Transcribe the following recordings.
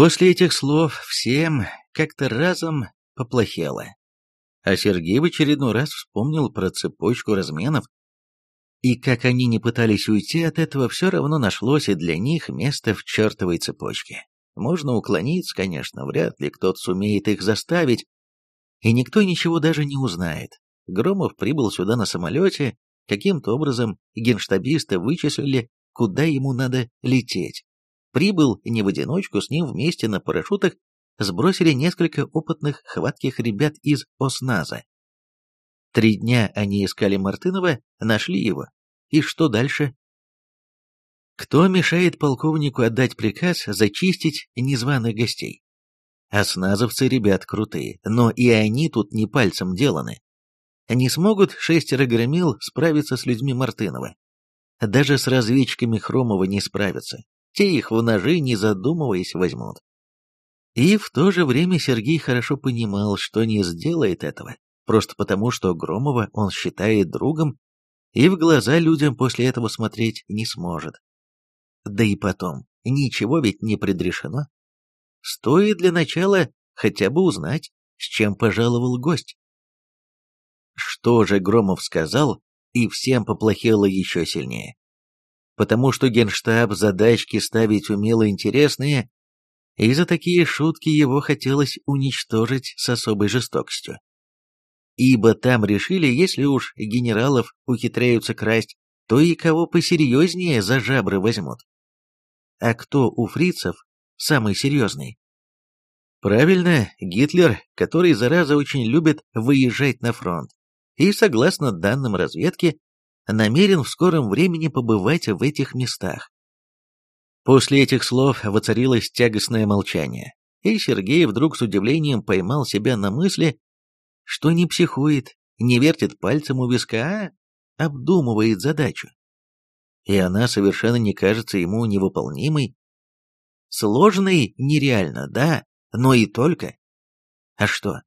После этих слов всем как-то разом поплохело. А Сергей в очередной раз вспомнил про цепочку разменов, и как они не пытались уйти от этого, все равно нашлось и для них место в чертовой цепочке. Можно уклониться, конечно, вряд ли кто-то сумеет их заставить, и никто ничего даже не узнает. Громов прибыл сюда на самолете, каким-то образом генштабисты вычислили, куда ему надо лететь прибыл не в одиночку, с ним вместе на парашютах сбросили несколько опытных хватких ребят из ОСНАЗа. Три дня они искали Мартынова, нашли его. И что дальше? Кто мешает полковнику отдать приказ зачистить незваных гостей? Осназовцы ребят крутые, но и они тут не пальцем деланы. Они смогут шестеро громил справиться с людьми Мартынова. Даже с разведчиками Хромова не справятся. Те их в ножи, не задумываясь, возьмут. И в то же время Сергей хорошо понимал, что не сделает этого, просто потому, что Громова он считает другом и в глаза людям после этого смотреть не сможет. Да и потом, ничего ведь не предрешено. Стоит для начала хотя бы узнать, с чем пожаловал гость. Что же Громов сказал, и всем поплохело еще сильнее потому что генштаб задачки ставить умело интересные, и за такие шутки его хотелось уничтожить с особой жестокостью. Ибо там решили, если уж генералов ухитряются красть, то и кого посерьезнее за жабры возьмут. А кто у фрицев самый серьезный? Правильно, Гитлер, который, зараза, очень любит выезжать на фронт. И, согласно данным разведки, намерен в скором времени побывать в этих местах. После этих слов воцарилось тягостное молчание, и Сергей вдруг с удивлением поймал себя на мысли, что не психует, не вертит пальцем у виска, а обдумывает задачу. И она совершенно не кажется ему невыполнимой. Сложной нереально, да, но и только. А что,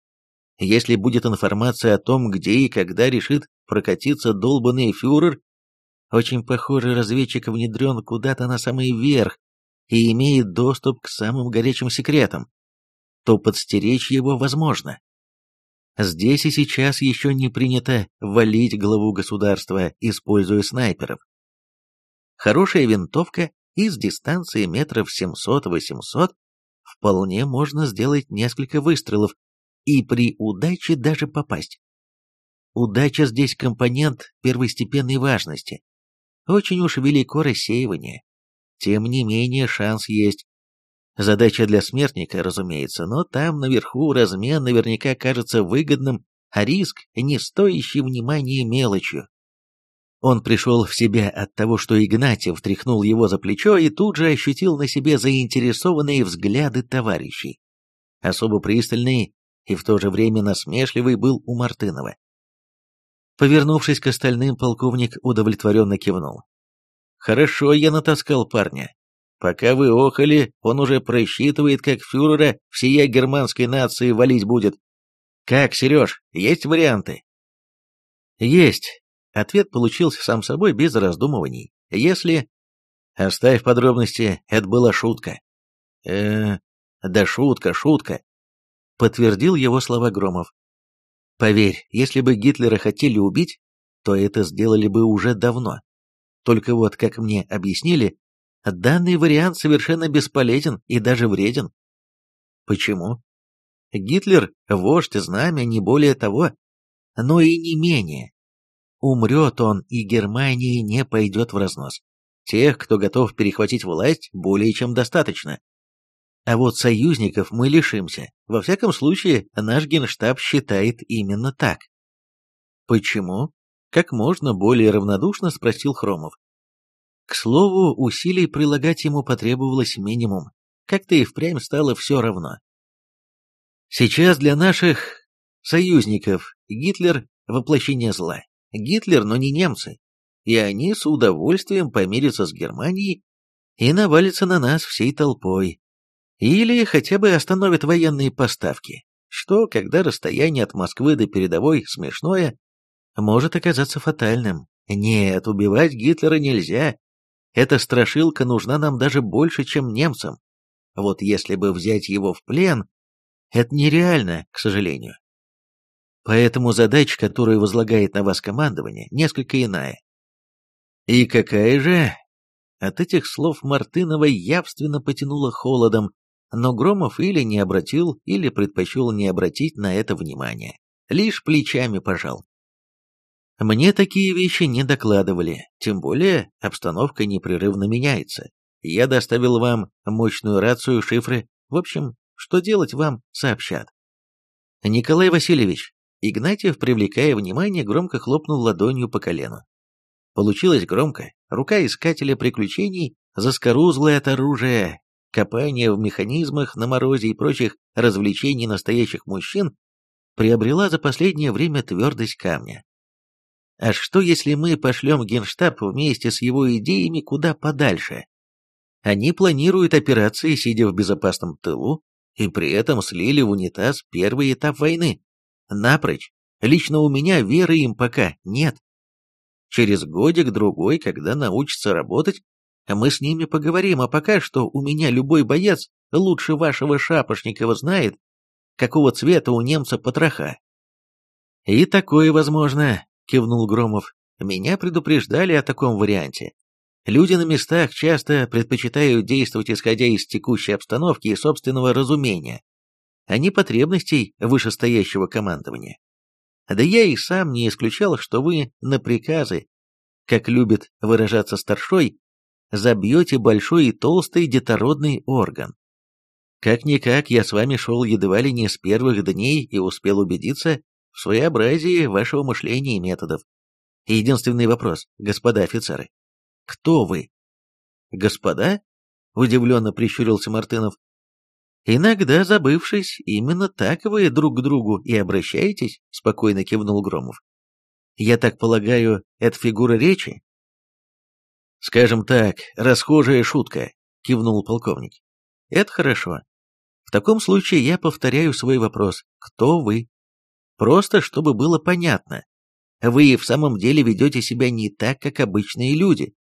если будет информация о том, где и когда решит прокатиться долбанный фюрер, очень похожий разведчик внедрен куда-то на самый верх и имеет доступ к самым горячим секретам, то подстеречь его возможно. Здесь и сейчас еще не принято валить главу государства, используя снайперов. Хорошая винтовка из дистанции метров 700-800 вполне можно сделать несколько выстрелов и при удаче даже попасть. Удача здесь компонент первостепенной важности. Очень уж велико рассеивание. Тем не менее, шанс есть. Задача для смертника, разумеется, но там наверху размен наверняка кажется выгодным, а риск не стоящий внимания мелочью. Он пришел в себя от того, что Игнатьев тряхнул его за плечо и тут же ощутил на себе заинтересованные взгляды товарищей. Особо пристальный и в то же время насмешливый был у Мартынова. Повернувшись к остальным, полковник удовлетворенно кивнул. «Хорошо, я натаскал парня. Пока вы охали, он уже просчитывает, как фюрера всея германской нации валить будет. Как, Сереж, есть варианты?» «Есть». Ответ получился сам собой, без раздумываний. «Если...» «Оставь подробности, это была шутка». «Э-э... Да шутка, шутка», — подтвердил его слова Громов. Поверь, если бы Гитлера хотели убить, то это сделали бы уже давно. Только вот, как мне объяснили, данный вариант совершенно бесполезен и даже вреден. Почему? Гитлер – вождь, знамя, не более того, но и не менее. Умрет он, и Германия не пойдет в разнос. Тех, кто готов перехватить власть, более чем достаточно. А вот союзников мы лишимся. Во всяком случае, наш генштаб считает именно так. Почему? Как можно более равнодушно спросил Хромов. К слову, усилий прилагать ему потребовалось минимум. Как-то и впрямь стало все равно. Сейчас для наших союзников Гитлер – воплощение зла. Гитлер, но не немцы. И они с удовольствием помирятся с Германией и навалятся на нас всей толпой, или хотя бы остановят военные поставки, что, когда расстояние от Москвы до передовой смешное, может оказаться фатальным. Нет, убивать Гитлера нельзя. Эта страшилка нужна нам даже больше, чем немцам. Вот если бы взять его в плен, это нереально, к сожалению. Поэтому задача, которую возлагает на вас командование, несколько иная. И какая же? От этих слов Мартынова явственно потянуло холодом, но Громов или не обратил, или предпочел не обратить на это внимания. Лишь плечами пожал. Мне такие вещи не докладывали, тем более обстановка непрерывно меняется. Я доставил вам мощную рацию, шифры. В общем, что делать вам сообщат. Николай Васильевич, Игнатьев, привлекая внимание, громко хлопнул ладонью по колену. Получилось громко. Рука искателя приключений, заскорузлая от оружия, копание в механизмах на морозе и прочих развлечений настоящих мужчин приобрела за последнее время твердость камня. А что, если мы пошлем Генштаб вместе с его идеями куда подальше? Они планируют операции, сидя в безопасном тылу, и при этом слили в унитаз первый этап войны. Напрочь. Лично у меня веры им пока нет. Через годик-другой, когда научатся работать, мы с ними поговорим, а пока что у меня любой боец лучше вашего Шапошникова знает, какого цвета у немца потроха». «И такое возможно», — кивнул Громов. «Меня предупреждали о таком варианте. Люди на местах часто предпочитают действовать исходя из текущей обстановки и собственного разумения, а не потребностей вышестоящего командования. Да я и сам не исключал, что вы на приказы, как любит выражаться старшой, забьете большой и толстый детородный орган. Как-никак, я с вами шел едва ли не с первых дней и успел убедиться в своеобразии вашего мышления и методов. Единственный вопрос, господа офицеры. Кто вы? Господа? Удивленно прищурился Мартынов. Иногда, забывшись, именно так вы друг к другу и обращаетесь, спокойно кивнул Громов. Я так полагаю, это фигура речи? Скажем так, расхожая шутка, кивнул полковник. Это хорошо. В таком случае я повторяю свой вопрос. Кто вы? Просто чтобы было понятно. Вы в самом деле ведете себя не так, как обычные люди.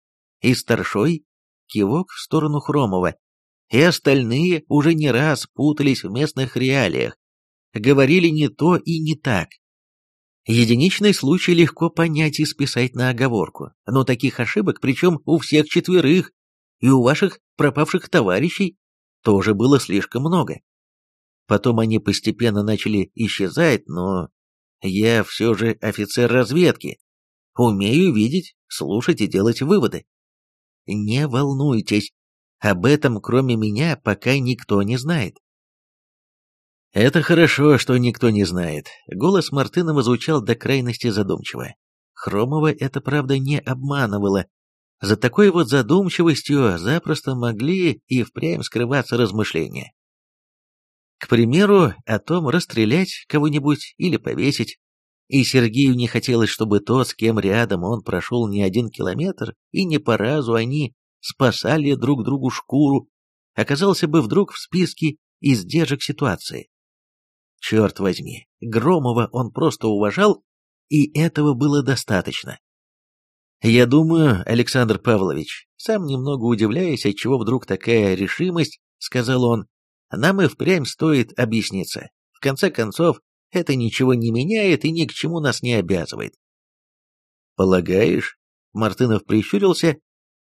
И старшой кивок в сторону Хромова. И остальные уже не раз путались в местных реалиях, говорили не то и не так. Единичный случай легко понять и списать на оговорку, но таких ошибок, причем у всех четверых, и у ваших пропавших товарищей, тоже было слишком много. Потом они постепенно начали исчезать, но я все же офицер разведки. Умею видеть, слушать и делать выводы. Не волнуйтесь, об этом кроме меня пока никто не знает это хорошо что никто не знает голос мартынова звучал до крайности задумчиво хромова это правда не обманывало. за такой вот задумчивостью запросто могли и впрямь скрываться размышления к примеру о том расстрелять кого нибудь или повесить и Сергею не хотелось, чтобы тот, с кем рядом он прошел не один километр, и не по разу они спасали друг другу шкуру, оказался бы вдруг в списке издержек ситуации. Черт возьми, Громова он просто уважал, и этого было достаточно. Я думаю, Александр Павлович, сам немного удивляясь, от чего вдруг такая решимость, сказал он, нам и впрямь стоит объясниться. В конце концов, это ничего не меняет и ни к чему нас не обязывает. Полагаешь? Мартынов прищурился,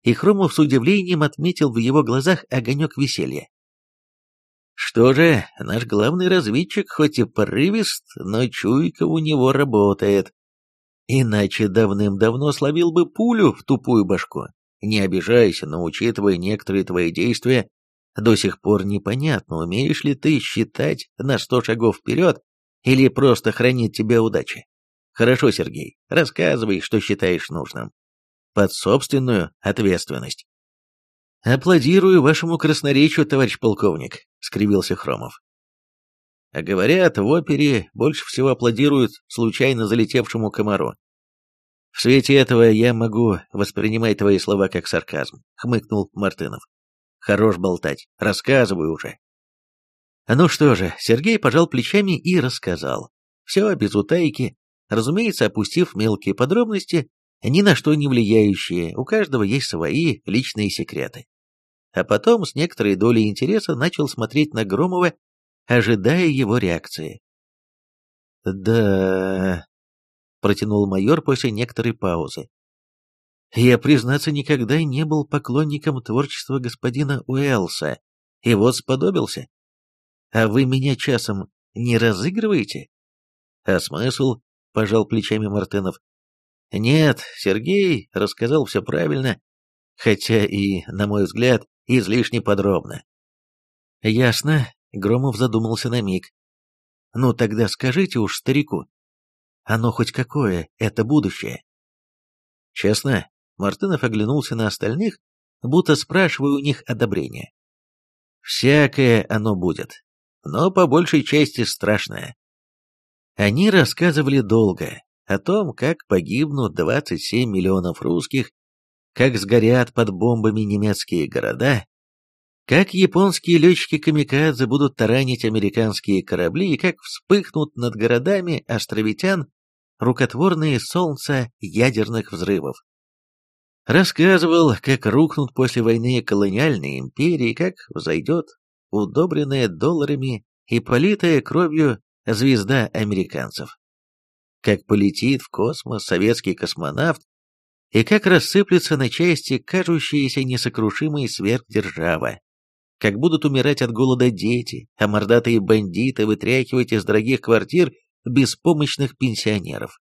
и Хромов с удивлением отметил в его глазах огонек веселья. Что же, наш главный разведчик хоть и порывист, но чуйка у него работает. Иначе давным-давно словил бы пулю в тупую башку. Не обижайся, но учитывая некоторые твои действия, до сих пор непонятно, умеешь ли ты считать на сто шагов вперед или просто хранит тебя удача. Хорошо, Сергей, рассказывай, что считаешь нужным. Под собственную ответственность. Аплодирую вашему красноречию, товарищ полковник скривился Хромов. А говорят, в опере больше всего аплодируют случайно залетевшему комару. В свете этого я могу воспринимать твои слова как сарказм, хмыкнул Мартынов. Хорош болтать, рассказывай уже. Ну что же, Сергей пожал плечами и рассказал. Все без утайки, разумеется, опустив мелкие подробности, ни на что не влияющие, у каждого есть свои личные секреты а потом с некоторой долей интереса начал смотреть на Громова, ожидая его реакции. «Да...» — протянул майор после некоторой паузы. «Я, признаться, никогда не был поклонником творчества господина Уэлса, и вот сподобился. А вы меня часом не разыгрываете?» «А смысл?» — пожал плечами Мартынов. «Нет, Сергей рассказал все правильно, хотя и, на мой взгляд, излишне подробно. Ясно, Громов задумался на миг. Ну тогда скажите уж старику. Оно хоть какое, это будущее. Честно, Мартынов оглянулся на остальных, будто спрашивая у них одобрения. Всякое оно будет, но по большей части страшное. Они рассказывали долго о том, как погибнут 27 миллионов русских как сгорят под бомбами немецкие города, как японские летчики-камикадзе будут таранить американские корабли и как вспыхнут над городами островитян рукотворные солнца ядерных взрывов. Рассказывал, как рухнут после войны колониальные империи, как взойдет удобренная долларами и политая кровью звезда американцев. Как полетит в космос советский космонавт и как рассыплется на части кажущаяся несокрушимая сверхдержава, как будут умирать от голода дети, а мордатые бандиты вытряхивать из дорогих квартир беспомощных пенсионеров.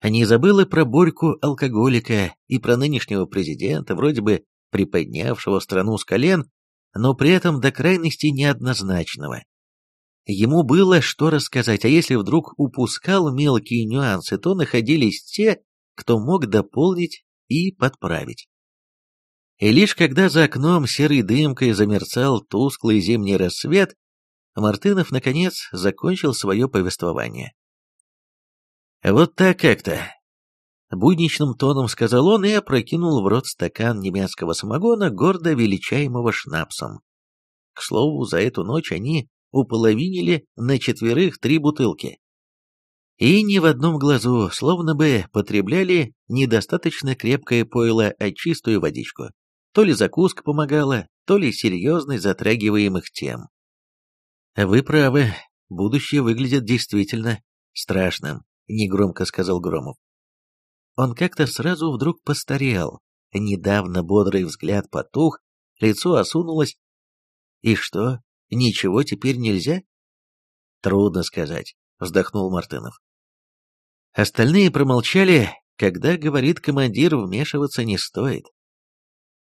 А не забыл про Борьку алкоголика и про нынешнего президента, вроде бы приподнявшего страну с колен, но при этом до крайности неоднозначного. Ему было что рассказать, а если вдруг упускал мелкие нюансы, то находились те, кто мог дополнить и подправить. И лишь когда за окном серой дымкой замерцал тусклый зимний рассвет, Мартынов, наконец, закончил свое повествование. «Вот так как-то», — будничным тоном сказал он и опрокинул в рот стакан немецкого самогона, гордо величаемого шнапсом. К слову, за эту ночь они уполовинили на четверых три бутылки и ни в одном глазу, словно бы потребляли недостаточно крепкое пойло, а чистую водичку. То ли закуска помогала, то ли серьезность затрагиваемых тем. «Вы правы, будущее выглядит действительно страшным», — негромко сказал Громов. Он как-то сразу вдруг постарел. Недавно бодрый взгляд потух, лицо осунулось. «И что, ничего теперь нельзя?» «Трудно сказать», — вздохнул Мартынов. Остальные промолчали, когда говорит командир, вмешиваться не стоит.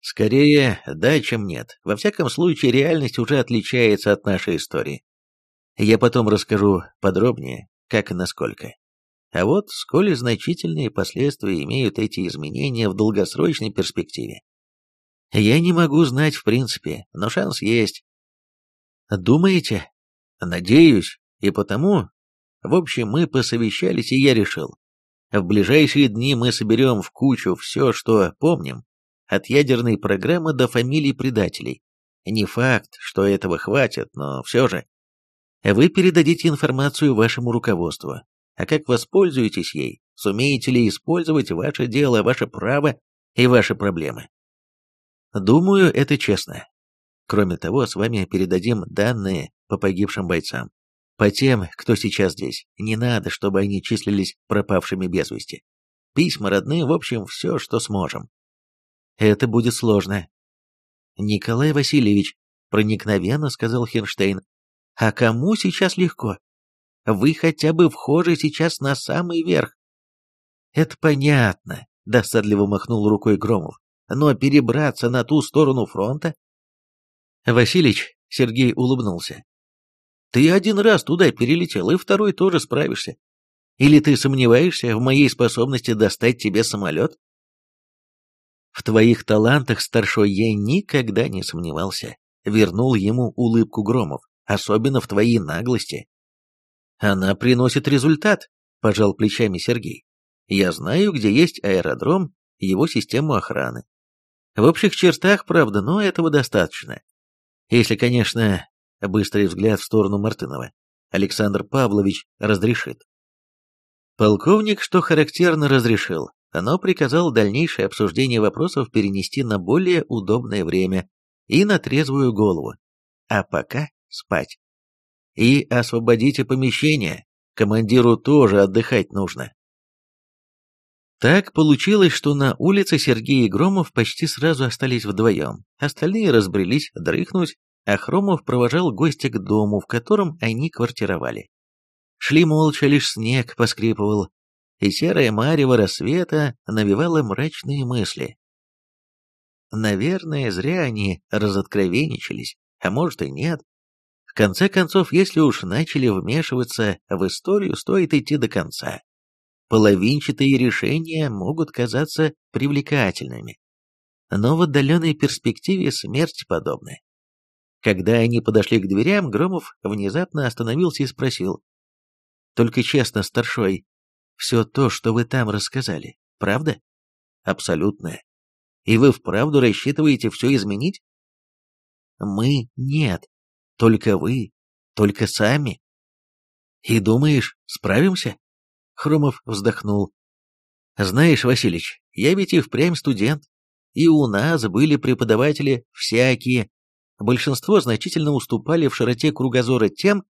Скорее да, чем нет. Во всяком случае, реальность уже отличается от нашей истории. Я потом расскажу подробнее, как и насколько. А вот сколь значительные последствия имеют эти изменения в долгосрочной перспективе. Я не могу знать в принципе, но шанс есть. Думаете? Надеюсь, и потому в общем, мы посовещались, и я решил. В ближайшие дни мы соберем в кучу все, что помним, от ядерной программы до фамилий предателей. Не факт, что этого хватит, но все же. Вы передадите информацию вашему руководству. А как воспользуетесь ей? Сумеете ли использовать ваше дело, ваше право и ваши проблемы? Думаю, это честно. Кроме того, с вами передадим данные по погибшим бойцам по тем, кто сейчас здесь. Не надо, чтобы они числились пропавшими без вести. Письма родные, в общем, все, что сможем. Это будет сложно. Николай Васильевич, проникновенно сказал Хинштейн, а кому сейчас легко? Вы хотя бы вхожи сейчас на самый верх. Это понятно, досадливо махнул рукой Громов, но перебраться на ту сторону фронта... Василич, Сергей улыбнулся, ты один раз туда перелетел, и второй тоже справишься. Или ты сомневаешься в моей способности достать тебе самолет? В твоих талантах старшой я никогда не сомневался. Вернул ему улыбку Громов, особенно в твоей наглости. Она приносит результат, пожал плечами Сергей. Я знаю, где есть аэродром, его систему охраны. В общих чертах, правда, но этого достаточно. Если, конечно, Быстрый взгляд в сторону Мартынова. Александр Павлович разрешит. Полковник, что характерно, разрешил, но приказал дальнейшее обсуждение вопросов перенести на более удобное время и на трезвую голову. А пока спать. И освободите помещение, командиру тоже отдыхать нужно. Так получилось, что на улице Сергей и Громов почти сразу остались вдвоем. Остальные разбрелись дрыхнуть Ахромов провожал гостя к дому, в котором они квартировали. Шли молча, лишь снег поскрипывал, и серое марево рассвета навевало мрачные мысли. Наверное, зря они разоткровенничались, а может и нет. В конце концов, если уж начали вмешиваться в историю, стоит идти до конца. Половинчатые решения могут казаться привлекательными, но в отдаленной перспективе смерть подобная. Когда они подошли к дверям, Громов внезапно остановился и спросил. «Только честно, старшой, все то, что вы там рассказали, правда?» «Абсолютно. И вы вправду рассчитываете все изменить?» «Мы нет. Только вы. Только сами». «И думаешь, справимся?» Хромов вздохнул. «Знаешь, Василич, я ведь и впрямь студент, и у нас были преподаватели всякие, большинство значительно уступали в широте кругозора тем,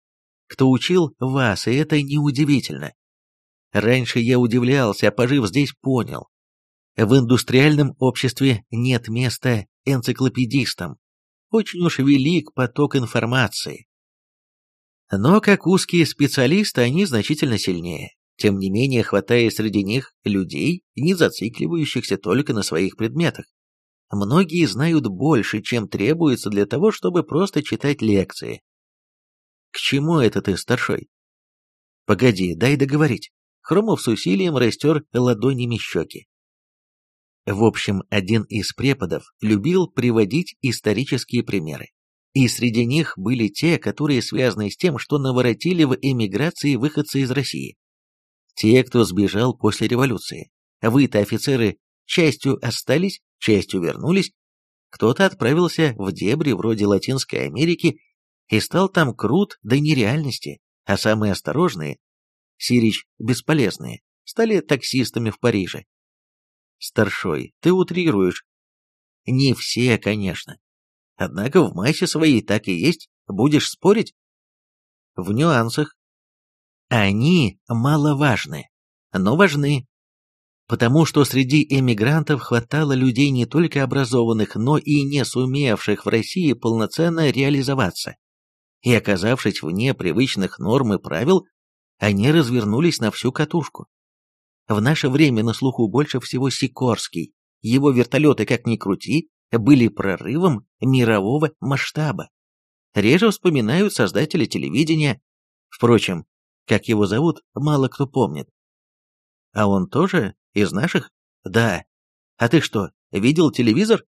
кто учил вас, и это неудивительно. Раньше я удивлялся, а пожив здесь, понял. В индустриальном обществе нет места энциклопедистам. Очень уж велик поток информации. Но как узкие специалисты, они значительно сильнее. Тем не менее, хватая среди них людей, не зацикливающихся только на своих предметах. Многие знают больше, чем требуется для того, чтобы просто читать лекции. К чему это ты, старшой? Погоди, дай договорить. Хромов с усилием растер ладонями щеки. В общем, один из преподов любил приводить исторические примеры. И среди них были те, которые связаны с тем, что наворотили в эмиграции выходцы из России. Те, кто сбежал после революции. А вы-то, офицеры, частью остались, частью вернулись, кто-то отправился в дебри вроде Латинской Америки и стал там крут до нереальности, а самые осторожные, сирич бесполезные, стали таксистами в Париже. Старшой, ты утрируешь. Не все, конечно. Однако в массе своей так и есть. Будешь спорить? В нюансах. Они маловажны, но важны потому что среди эмигрантов хватало людей не только образованных, но и не сумевших в России полноценно реализоваться. И оказавшись вне привычных норм и правил, они развернулись на всю катушку. В наше время на слуху больше всего Сикорский. Его вертолеты, как ни крути, были прорывом мирового масштаба. Реже вспоминают создатели телевидения. Впрочем, как его зовут, мало кто помнит. А он тоже из наших? Да. А ты что, видел телевизор?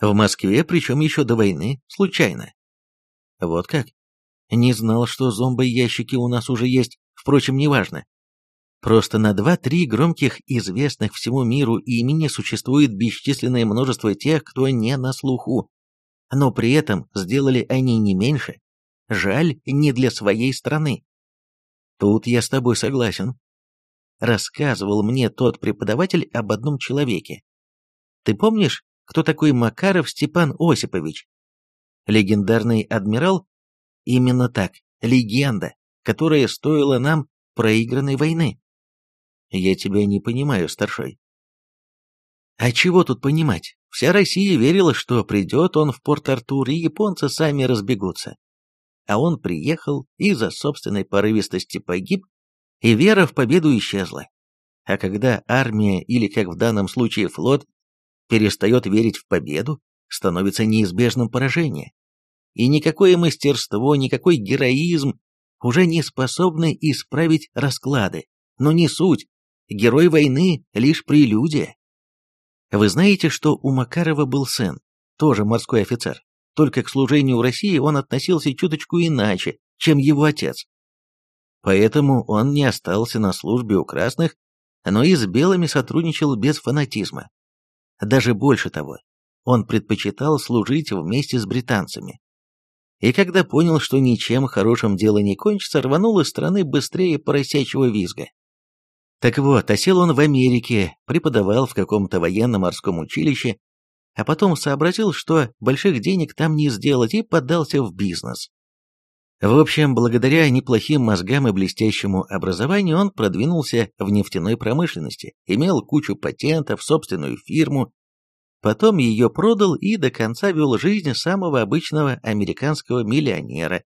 В Москве, причем еще до войны, случайно. Вот как? Не знал, что зомбоящики у нас уже есть, впрочем, неважно. Просто на два-три громких, известных всему миру имени существует бесчисленное множество тех, кто не на слуху. Но при этом сделали они не меньше. Жаль, не для своей страны. Тут я с тобой согласен рассказывал мне тот преподаватель об одном человеке. Ты помнишь, кто такой Макаров Степан Осипович? Легендарный адмирал? Именно так, легенда, которая стоила нам проигранной войны. Я тебя не понимаю, старшой. А чего тут понимать? Вся Россия верила, что придет он в Порт-Артур, и японцы сами разбегутся. А он приехал и за собственной порывистости погиб и вера в победу исчезла. А когда армия или, как в данном случае, флот перестает верить в победу, становится неизбежным поражение. И никакое мастерство, никакой героизм уже не способны исправить расклады. Но не суть. Герой войны — лишь прелюдия. Вы знаете, что у Макарова был сын, тоже морской офицер. Только к служению России он относился чуточку иначе, чем его отец. Поэтому он не остался на службе у красных, но и с белыми сотрудничал без фанатизма. Даже больше того, он предпочитал служить вместе с британцами. И когда понял, что ничем хорошим дело не кончится, рванул из страны быстрее поросячьего визга. Так вот, осел он в Америке, преподавал в каком-то военно-морском училище, а потом сообразил, что больших денег там не сделать, и подался в бизнес. В общем, благодаря неплохим мозгам и блестящему образованию он продвинулся в нефтяной промышленности, имел кучу патентов, собственную фирму, потом ее продал и до конца вел жизнь самого обычного американского миллионера,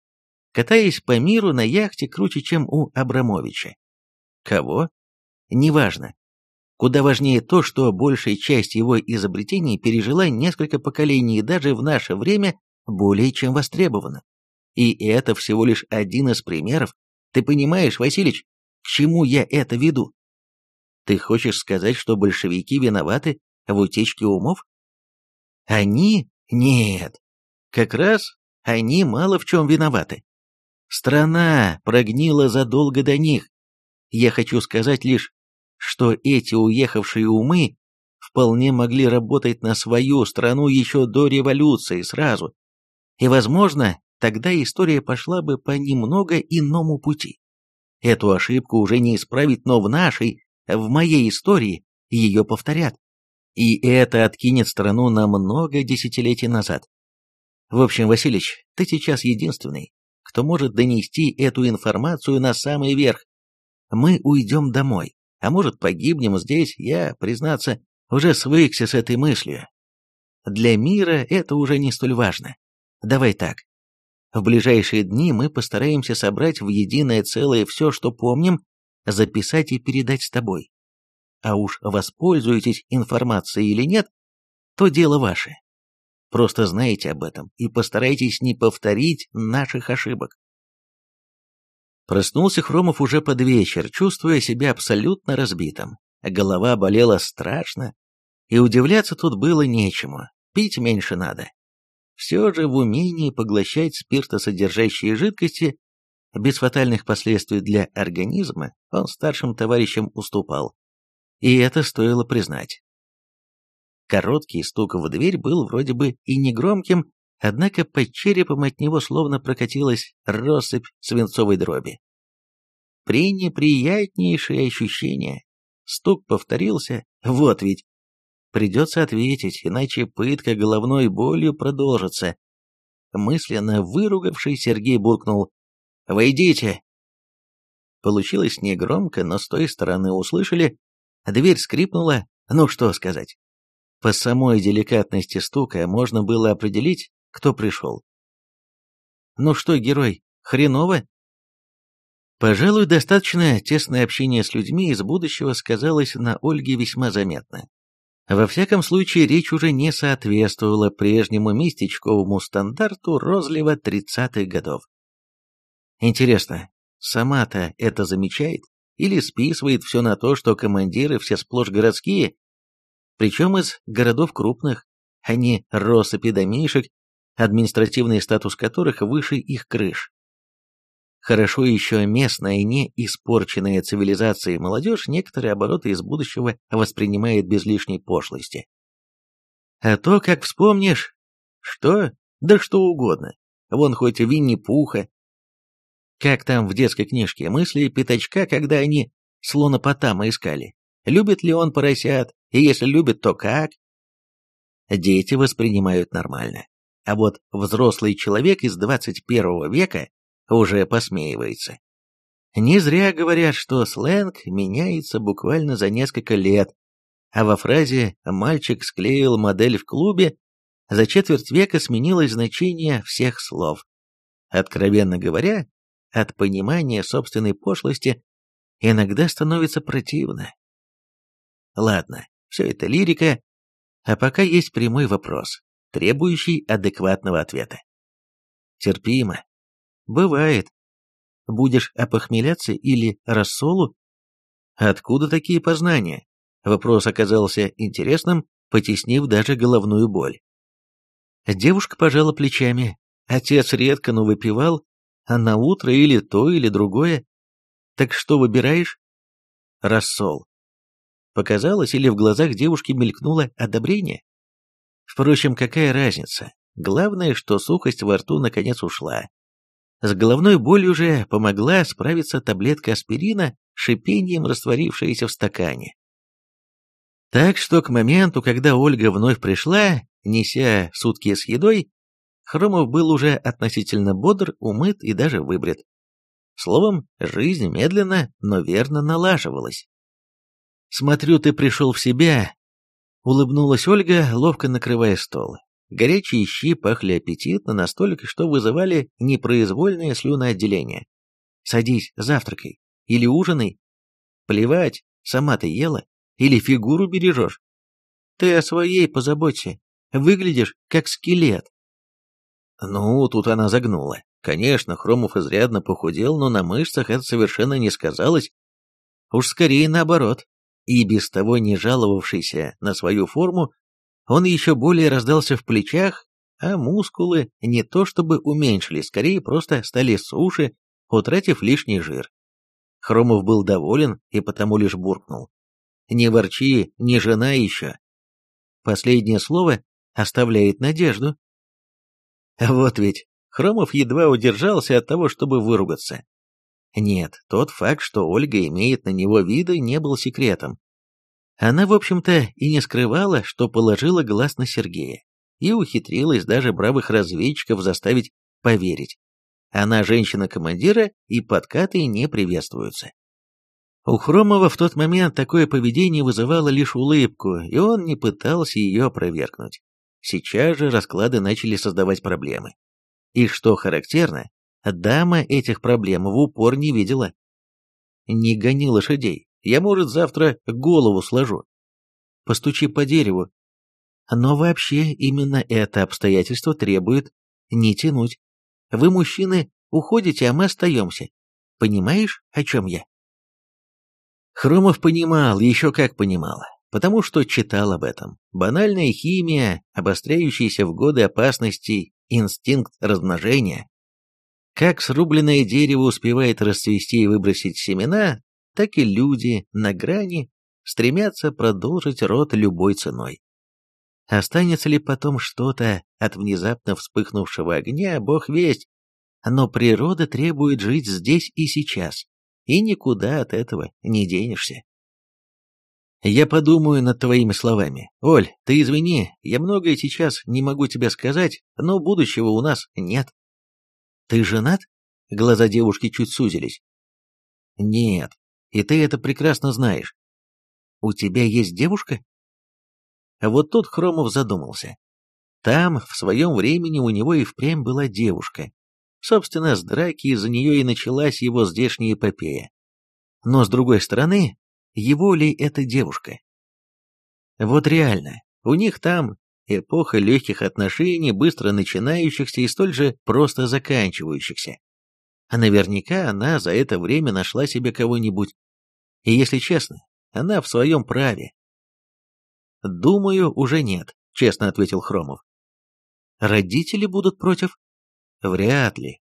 катаясь по миру на яхте круче, чем у Абрамовича. Кого? Неважно. Куда важнее то, что большая часть его изобретений пережила несколько поколений и даже в наше время более чем востребована. И это всего лишь один из примеров. Ты понимаешь, Василич, к чему я это веду? Ты хочешь сказать, что большевики виноваты в утечке умов? Они? Нет. Как раз они мало в чем виноваты. Страна прогнила задолго до них. Я хочу сказать лишь, что эти уехавшие умы вполне могли работать на свою страну еще до революции сразу. И, возможно, тогда история пошла бы по немного иному пути. Эту ошибку уже не исправить, но в нашей, в моей истории, ее повторят. И это откинет страну на много десятилетий назад. В общем, Василич, ты сейчас единственный, кто может донести эту информацию на самый верх. Мы уйдем домой, а может погибнем здесь, я, признаться, уже свыкся с этой мыслью. Для мира это уже не столь важно. Давай так, в ближайшие дни мы постараемся собрать в единое целое все, что помним, записать и передать с тобой. А уж воспользуетесь информацией или нет, то дело ваше. Просто знайте об этом и постарайтесь не повторить наших ошибок. Проснулся Хромов уже под вечер, чувствуя себя абсолютно разбитым. Голова болела страшно, и удивляться тут было нечему, пить меньше надо все же в умении поглощать спиртосодержащие жидкости без фатальных последствий для организма он старшим товарищам уступал. И это стоило признать. Короткий стук в дверь был вроде бы и негромким, однако под черепом от него словно прокатилась россыпь свинцовой дроби. Пренеприятнейшее ощущение. Стук повторился, вот ведь, Придется ответить, иначе пытка головной болью продолжится. Мысленно выругавшись, Сергей буркнул «Войдите!». Получилось негромко, но с той стороны услышали. А дверь скрипнула, ну что сказать. По самой деликатности стука можно было определить, кто пришел. «Ну что, герой, хреново?» Пожалуй, достаточно тесное общение с людьми из будущего сказалось на Ольге весьма заметно. Во всяком случае, речь уже не соответствовала прежнему местечковому стандарту розлива 30-х годов. Интересно, сама-то это замечает или списывает все на то, что командиры все сплошь городские, причем из городов крупных, а не россыпи домишек, административный статус которых выше их крыш? Хорошо еще местная, не испорченная цивилизацией молодежь некоторые обороты из будущего воспринимает без лишней пошлости. А то, как вспомнишь, что? Да что угодно. Вон хоть Винни-Пуха. Как там в детской книжке мысли Пятачка, когда они слона Потама искали? Любит ли он поросят? И если любит, то как? Дети воспринимают нормально. А вот взрослый человек из 21 века уже посмеивается. Не зря говорят, что сленг меняется буквально за несколько лет, а во фразе «мальчик склеил модель в клубе» за четверть века сменилось значение всех слов. Откровенно говоря, от понимания собственной пошлости иногда становится противно. Ладно, все это лирика, а пока есть прямой вопрос, требующий адекватного ответа. Терпимо, бывает. Будешь опохмеляться или рассолу? Откуда такие познания? Вопрос оказался интересным, потеснив даже головную боль. Девушка пожала плечами. Отец редко, но выпивал, а на утро или то, или другое. Так что выбираешь? Рассол. Показалось, или в глазах девушки мелькнуло одобрение? Впрочем, какая разница? Главное, что сухость во рту наконец ушла, с головной болью же помогла справиться таблетка аспирина, шипением растворившаяся в стакане. Так что к моменту, когда Ольга вновь пришла, неся сутки с едой, Хромов был уже относительно бодр, умыт и даже выбрит. Словом, жизнь медленно, но верно налаживалась. «Смотрю, ты пришел в себя», — улыбнулась Ольга, ловко накрывая стол. Горячие щи пахли аппетитно настолько, что вызывали непроизвольное слюноотделение. «Садись, завтракай. Или ужинай. Плевать, сама ты ела. Или фигуру бережешь. Ты о своей позаботься. Выглядишь, как скелет». Ну, тут она загнула. Конечно, Хромов изрядно похудел, но на мышцах это совершенно не сказалось. Уж скорее наоборот. И без того не жаловавшийся на свою форму, он еще более раздался в плечах, а мускулы не то чтобы уменьшили, скорее просто стали суше, утратив лишний жир. Хромов был доволен и потому лишь буркнул. «Не ворчи, не жена еще». Последнее слово оставляет надежду. Вот ведь, Хромов едва удержался от того, чтобы выругаться. Нет, тот факт, что Ольга имеет на него виды, не был секретом. Она, в общем-то, и не скрывала, что положила глаз на Сергея, и ухитрилась даже бравых разведчиков заставить поверить. Она женщина-командира, и подкаты не приветствуются. У Хромова в тот момент такое поведение вызывало лишь улыбку, и он не пытался ее опровергнуть. Сейчас же расклады начали создавать проблемы. И что характерно, дама этих проблем в упор не видела. «Не гони лошадей», я, может, завтра голову сложу. Постучи по дереву. Но вообще именно это обстоятельство требует не тянуть. Вы, мужчины, уходите, а мы остаемся. Понимаешь, о чем я? Хромов понимал, еще как понимал, потому что читал об этом. Банальная химия, обостряющаяся в годы опасности инстинкт размножения. Как срубленное дерево успевает расцвести и выбросить семена, так и люди на грани стремятся продолжить род любой ценой. Останется ли потом что-то от внезапно вспыхнувшего огня, бог весть, но природа требует жить здесь и сейчас, и никуда от этого не денешься. Я подумаю над твоими словами. Оль, ты извини, я многое сейчас не могу тебе сказать, но будущего у нас нет. Ты женат? Глаза девушки чуть сузились. Нет, и ты это прекрасно знаешь. У тебя есть девушка? А вот тут Хромов задумался. Там, в своем времени, у него и впрямь была девушка. Собственно, с драки из-за нее и началась его здешняя эпопея. Но, с другой стороны, его ли это девушка? Вот реально, у них там эпоха легких отношений, быстро начинающихся и столь же просто заканчивающихся а наверняка она за это время нашла себе кого-нибудь. И если честно, она в своем праве. «Думаю, уже нет», — честно ответил Хромов. «Родители будут против?» «Вряд ли».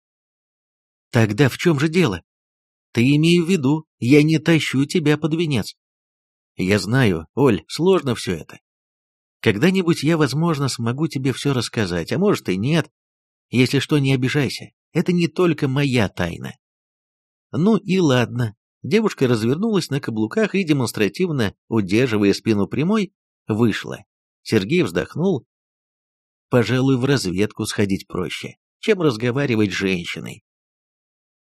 «Тогда в чем же дело? Ты имею в виду, я не тащу тебя под венец». «Я знаю, Оль, сложно все это. Когда-нибудь я, возможно, смогу тебе все рассказать, а может и нет. Если что, не обижайся. Это не только моя тайна. Ну и ладно. Девушка развернулась на каблуках и, демонстративно удерживая спину прямой, вышла. Сергей вздохнул. Пожалуй, в разведку сходить проще, чем разговаривать с женщиной.